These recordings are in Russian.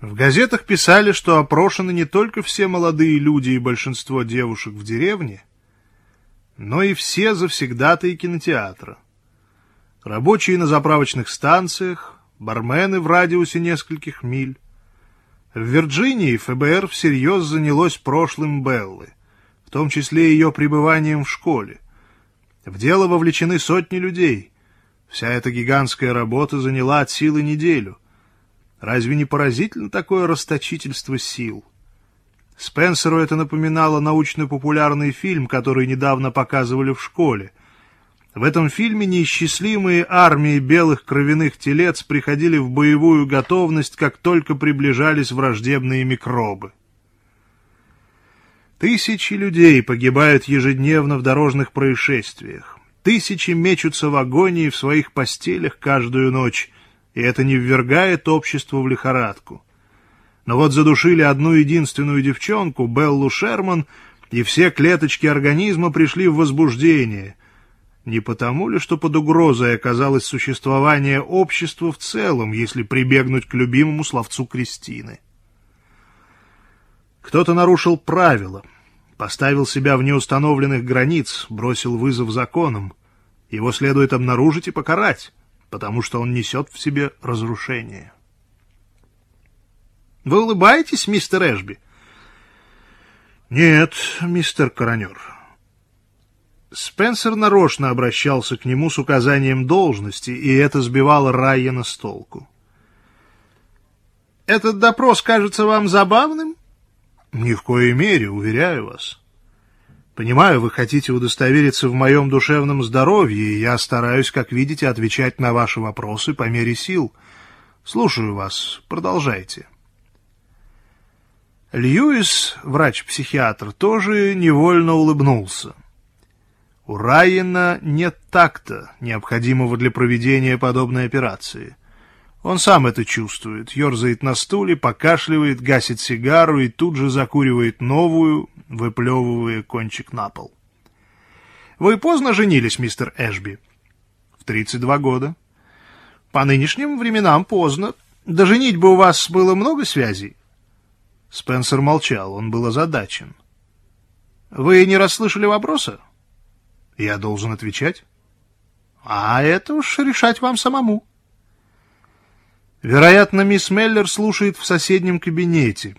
В газетах писали, что опрошены не только все молодые люди и большинство девушек в деревне, но и все завсегдатые кинотеатра. Рабочие на заправочных станциях, бармены в радиусе нескольких миль. В Вирджинии ФБР всерьез занялось прошлым Беллы, в том числе ее пребыванием в школе. В дело вовлечены сотни людей. Вся эта гигантская работа заняла от силы неделю. Разве не поразительно такое расточительство сил? Спенсеру это напоминало научно-популярный фильм, который недавно показывали в школе. В этом фильме неисчислимые армии белых кровяных телец приходили в боевую готовность, как только приближались враждебные микробы. Тысячи людей погибают ежедневно в дорожных происшествиях. Тысячи мечутся в агонии в своих постелях каждую ночь, и это не ввергает общество в лихорадку. Но вот задушили одну единственную девчонку, Беллу Шерман, и все клеточки организма пришли в возбуждение. Не потому ли, что под угрозой оказалось существование общества в целом, если прибегнуть к любимому словцу Кристины? Кто-то нарушил правила, поставил себя вне установленных границ, бросил вызов законам. Его следует обнаружить и покарать, потому что он несет в себе разрушение. Вы улыбаетесь, мистер Эшби? Нет, мистер Коронер. Спенсер нарочно обращался к нему с указанием должности, и это сбивало Райана с толку. «Этот допрос кажется вам забавным?» «Ни в коей мере, уверяю вас. Понимаю, вы хотите удостовериться в моем душевном здоровье, и я стараюсь, как видите, отвечать на ваши вопросы по мере сил. Слушаю вас, продолжайте». Льюис, врач-психиатр, тоже невольно улыбнулся. У Райана нет такта, необходимого для проведения подобной операции. Он сам это чувствует, ерзает на стуле, покашливает, гасит сигару и тут же закуривает новую, выплевывая кончик на пол. «Вы поздно женились, мистер Эшби?» «В 32 года». «По нынешним временам поздно. Да женить бы у вас было много связей?» Спенсер молчал, он был озадачен. «Вы не расслышали вопроса?» «Я должен отвечать?» «А это уж решать вам самому». Вероятно, мисс Меллер слушает в соседнем кабинете.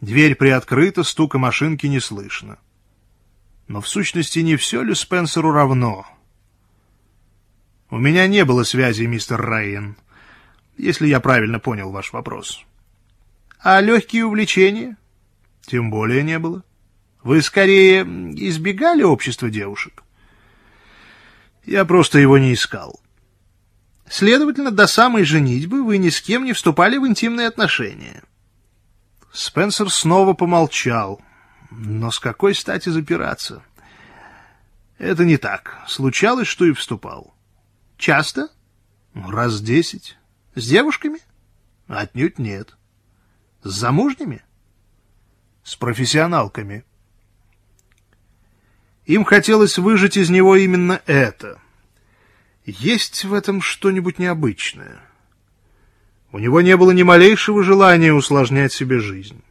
Дверь приоткрыта, стука машинки не слышно. Но в сущности не все ли Спенсеру равно? «У меня не было связи, мистер Райан, если я правильно понял ваш вопрос». А легкие увлечения? Тем более не было. Вы скорее избегали общества девушек? Я просто его не искал. Следовательно, до самой женитьбы вы ни с кем не вступали в интимные отношения. Спенсер снова помолчал. Но с какой стати запираться? Это не так. Случалось, что и вступал. Часто? Раз десять. С девушками? Отнюдь нет. С замужними? С профессионалками. Им хотелось выжать из него именно это. Есть в этом что-нибудь необычное. У него не было ни малейшего желания усложнять себе жизнь.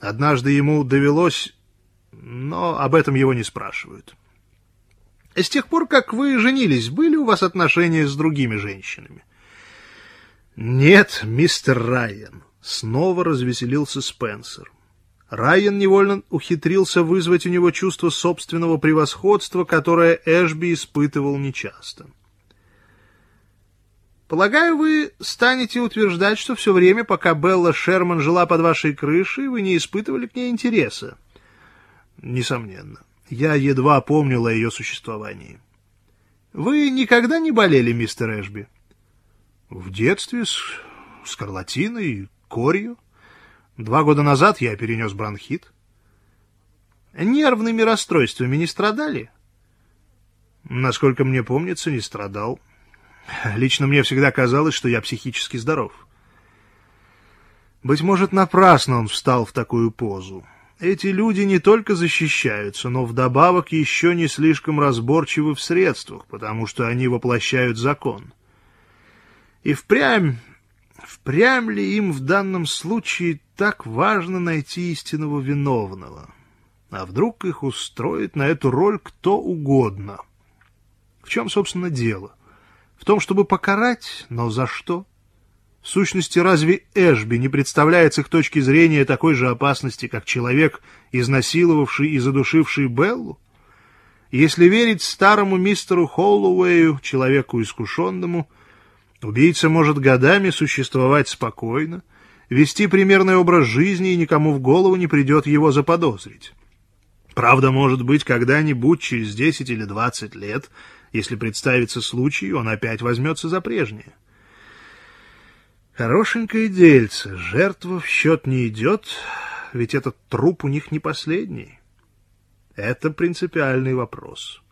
Однажды ему довелось, но об этом его не спрашивают. С тех пор, как вы женились, были у вас отношения с другими женщинами? Нет, мистер Райан. Снова развеселился Спенсер. Райан невольно ухитрился вызвать у него чувство собственного превосходства, которое Эшби испытывал нечасто. «Полагаю, вы станете утверждать, что все время, пока Белла Шерман жила под вашей крышей, вы не испытывали к ней интереса?» «Несомненно. Я едва помнил о ее существовании». «Вы никогда не болели, мистер Эшби?» «В детстве с скарлатиной, корью. Два года назад я перенес бронхит. Нервными расстройствами не страдали? Насколько мне помнится, не страдал. Лично мне всегда казалось, что я психически здоров. Быть может, напрасно он встал в такую позу. Эти люди не только защищаются, но вдобавок еще не слишком разборчивы в средствах, потому что они воплощают закон. И впрямь впрямь ли им в данном случае так важно найти истинного виновного? А вдруг их устроит на эту роль кто угодно? В чем, собственно, дело? В том, чтобы покарать, но за что? В сущности, разве Эшби не представляет с их точки зрения такой же опасности, как человек, изнасиловавший и задушивший Беллу? Если верить старому мистеру Холлоуэю, человеку искушенному, убийца может годами существовать спокойно, вести примерный образ жизни, и никому в голову не придет его заподозрить. Правда, может быть, когда-нибудь, через десять или двадцать лет, если представится случай, он опять возьмется за прежнее. Хорошенькое дельце, жертва в счет не идет, ведь этот труп у них не последний. Это принципиальный вопрос.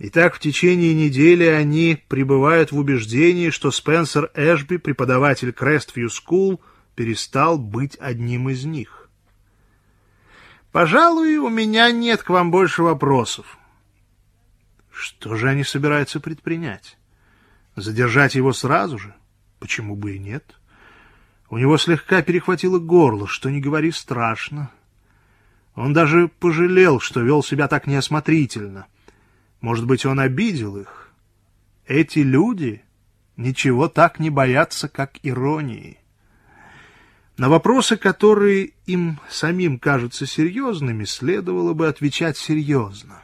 Итак, в течение недели они пребывают в убеждении, что Спенсер Эшби, преподаватель Crestview School, перестал быть одним из них. «Пожалуй, у меня нет к вам больше вопросов». Что же они собираются предпринять? Задержать его сразу же? Почему бы и нет? У него слегка перехватило горло, что не говори страшно. Он даже пожалел, что вел себя так неосмотрительно. Может быть, он обидел их. Эти люди ничего так не боятся, как иронии. На вопросы, которые им самим кажутся серьезными, следовало бы отвечать серьезно.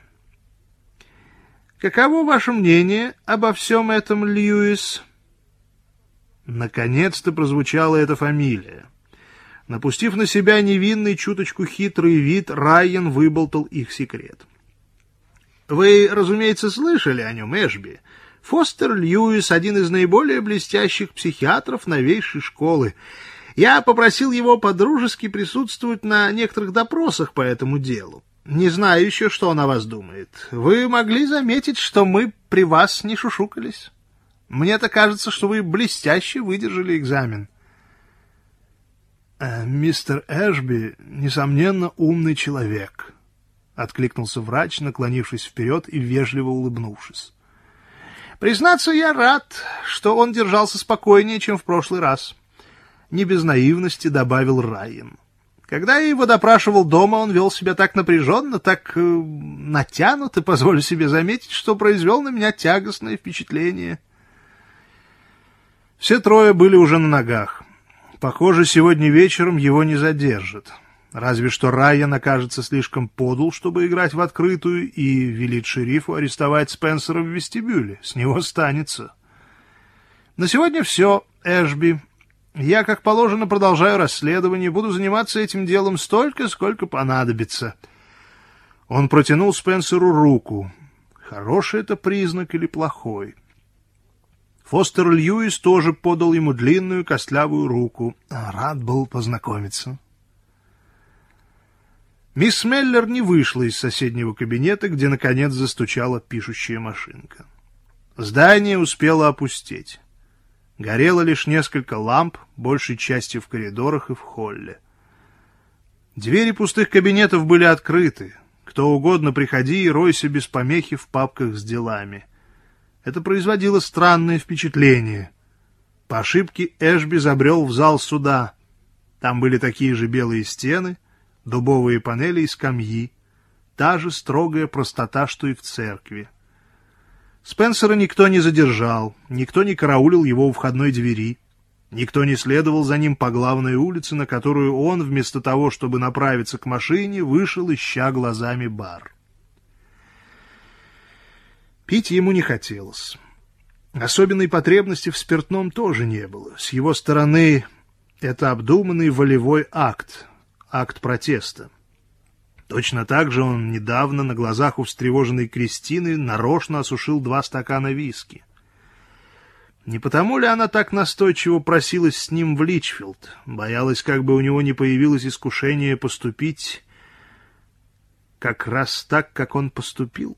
«Каково ваше мнение обо всем этом, Льюис?» Наконец-то прозвучала эта фамилия. Напустив на себя невинный, чуточку хитрый вид, Райан выболтал их секрет. «Вы, разумеется, слышали о нем, Эшби. Фостер Льюис — один из наиболее блестящих психиатров новейшей школы. Я попросил его подружески присутствовать на некоторых допросах по этому делу. Не знаю еще, что он о вас думает. Вы могли заметить, что мы при вас не шушукались. Мне-то кажется, что вы блестяще выдержали экзамен». Э, «Мистер Эшби, несомненно, умный человек», — откликнулся врач, наклонившись вперед и вежливо улыбнувшись. «Признаться, я рад, что он держался спокойнее, чем в прошлый раз». Не без наивности добавил Райан. Когда я его допрашивал дома, он вел себя так напряженно, так э, натянуто, позволю себе заметить, что произвел на меня тягостное впечатление. Все трое были уже на ногах. Похоже, сегодня вечером его не задержат. Разве что Райан окажется слишком подул, чтобы играть в открытую, и велит шерифу арестовать Спенсера в вестибюле. С него станется. На сегодня все, Эшби. Я, как положено, продолжаю расследование, буду заниматься этим делом столько, сколько понадобится. Он протянул Спенсеру руку. Хороший это признак или плохой? — Фостер Льюис тоже подал ему длинную костлявую руку. Рад был познакомиться. Мисс Меллер не вышла из соседнего кабинета, где, наконец, застучала пишущая машинка. Здание успело опустеть. Горело лишь несколько ламп, большей частью в коридорах и в холле. Двери пустых кабинетов были открыты. Кто угодно приходи и ройся без помехи в папках с делами — это производило странное впечатление. По ошибке Эшби забрел в зал суда. Там были такие же белые стены, дубовые панели и скамьи, та же строгая простота, что и в церкви. Спенсера никто не задержал, никто не караулил его у входной двери, никто не следовал за ним по главной улице, на которую он, вместо того, чтобы направиться к машине, вышел, ища глазами бар. Пить ему не хотелось. Особенной потребности в спиртном тоже не было. С его стороны это обдуманный волевой акт, акт протеста. Точно так же он недавно на глазах у встревоженной Кристины нарочно осушил два стакана виски. Не потому ли она так настойчиво просилась с ним в Личфилд? Боялась, как бы у него не появилось искушение поступить как раз так, как он поступил?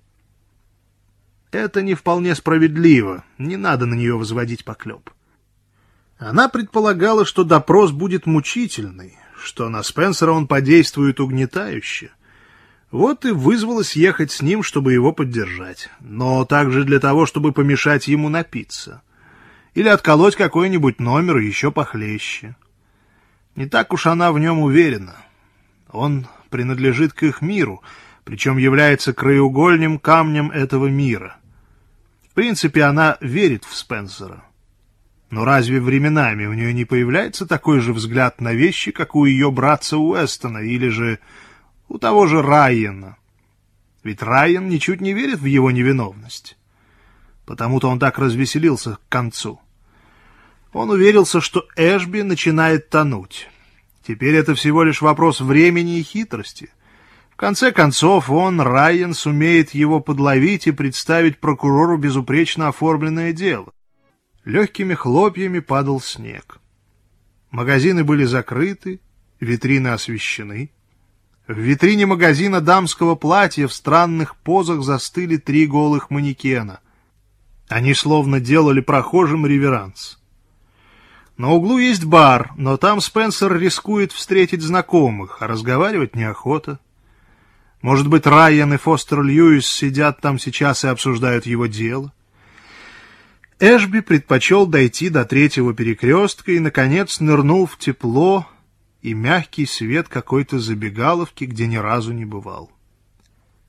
Это не вполне справедливо, не надо на нее возводить поклеп. Она предполагала, что допрос будет мучительный, что на Спенсера он подействует угнетающе. Вот и вызвалась ехать с ним, чтобы его поддержать, но также для того, чтобы помешать ему напиться. Или отколоть какой-нибудь номер еще похлеще. Не так уж она в нем уверена. Он принадлежит к их миру, причем является краеугольным камнем этого мира. В принципе, она верит в Спенсера. Но разве временами у нее не появляется такой же взгляд на вещи, как у ее братца Уэстона или же у того же Райана? Ведь Райан ничуть не верит в его невиновность. Потому-то он так развеселился к концу. Он уверился, что Эшби начинает тонуть. Теперь это всего лишь вопрос времени и хитрости. В конце концов, он, Райан, сумеет его подловить и представить прокурору безупречно оформленное дело. Легкими хлопьями падал снег. Магазины были закрыты, витрины освещены. В витрине магазина дамского платья в странных позах застыли три голых манекена. Они словно делали прохожим реверанс. На углу есть бар, но там Спенсер рискует встретить знакомых, а разговаривать неохота. Может быть, Райан и Фостер Льюис сидят там сейчас и обсуждают его дело? Эшби предпочел дойти до третьего перекрестка и, наконец, нырнул в тепло и мягкий свет какой-то забегаловки, где ни разу не бывал.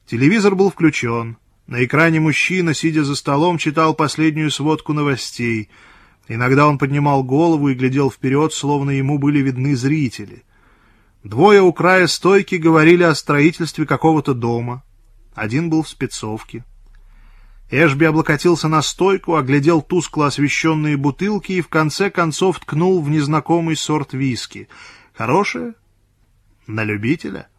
Телевизор был включен. На экране мужчина, сидя за столом, читал последнюю сводку новостей. Иногда он поднимал голову и глядел вперед, словно ему были видны зрители. Двое у края стойки говорили о строительстве какого-то дома. Один был в спецовке. Эшби облокотился на стойку, оглядел тускло освещенные бутылки и в конце концов ткнул в незнакомый сорт виски. Хорошее? На любителя?